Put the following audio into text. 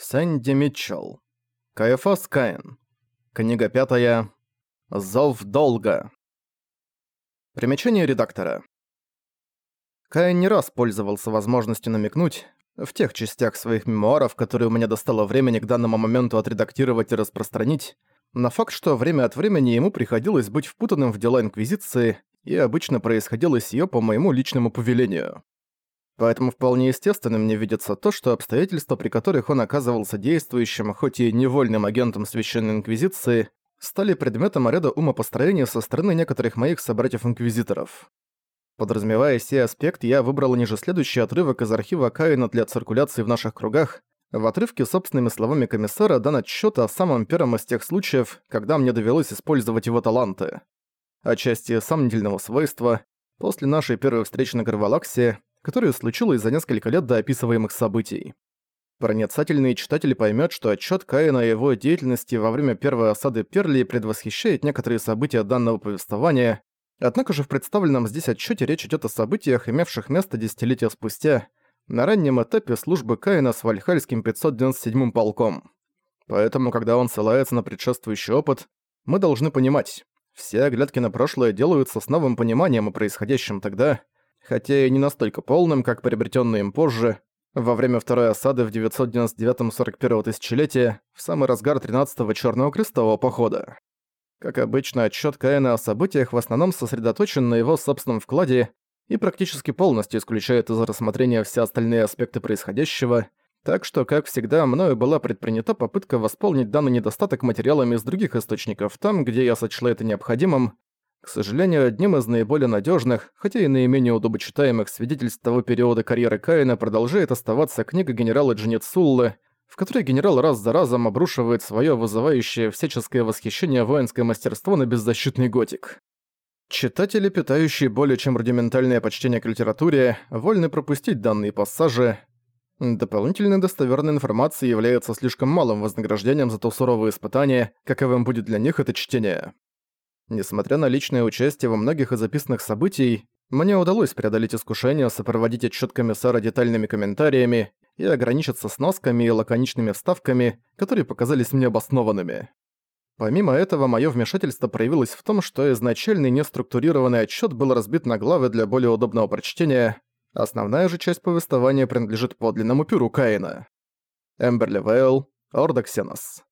Сэнди Митчелл. Каэфас Каин. Книга пятая. Зов долга. Примечание редактора. Каин не раз пользовался возможностью намекнуть, в тех частях своих мемуаров, которые у меня достало времени к данному моменту отредактировать и распространить, на факт, что время от времени ему приходилось быть впутанным в дела Инквизиции, и обычно происходило сие по моему личному повелению. Поэтому вполне естественным мне видится то, что обстоятельства, при которых он оказывался действующим, хоть и невольным агентом Священной Инквизиции, стали предметом ряда умопостроения со стороны некоторых моих собратьев-инквизиторов. Подразумевая сей аспект, я выбрал ниже следующий отрывок из архива Каина для циркуляции в наших кругах. В отрывке собственными словами комиссара дан отчёт о самом первом из тех случаев, когда мне довелось использовать его таланты. Отчасти сомнительного свойства, после нашей первой встречи на Гарвалаксе, которое случилось за несколько лет до описываемых событий. Проницательный читатель поймет, что отчет Каина о его деятельности во время первой осады Перли предвосхищает некоторые события данного повествования, однако же в представленном здесь отчете речь идет о событиях, имевших место десятилетия спустя, на раннем этапе службы Каина с Вальхальским 597-м полком. Поэтому, когда он ссылается на предшествующий опыт, мы должны понимать, все оглядки на прошлое делаются с новым пониманием о происходящем тогда, хотя и не настолько полным, как приобретенный им позже, во время второй осады в 999-41 тысячелетия, в самый разгар 13-го Чёрного Крестового похода. Как обычно, отчет Каина о событиях в основном сосредоточен на его собственном вкладе и практически полностью исключает из рассмотрения все остальные аспекты происходящего, так что, как всегда, мною была предпринята попытка восполнить данный недостаток материалами из других источников там, где я сочла это необходимым, к сожалению, одним из наиболее надежных, хотя и наименее удобочитаемых свидетельств того периода карьеры Каина продолжает оставаться книга генерала Джинецуллы, в которой генерал раз за разом обрушивает свое вызывающее всяческое восхищение воинское мастерство на беззащитный готик. Читатели, питающие более чем рудиментальное почтение к литературе, вольны пропустить данные пассажи. Дополнительной достоверной информации является слишком малым вознаграждением за то суровое испытание, каковым будет для них это чтение. Несмотря на личное участие во многих из записанных событий, мне удалось преодолеть искушение сопроводить отчет комиссара детальными комментариями и ограничиться сносками и лаконичными вставками, которые показались мне обоснованными. Помимо этого, мое вмешательство проявилось в том, что изначальный неструктурированный отчет был разбит на главы для более удобного прочтения, основная же часть повествования принадлежит подлинному пюру Каина. Эмберли Вейл, Ордоксенос.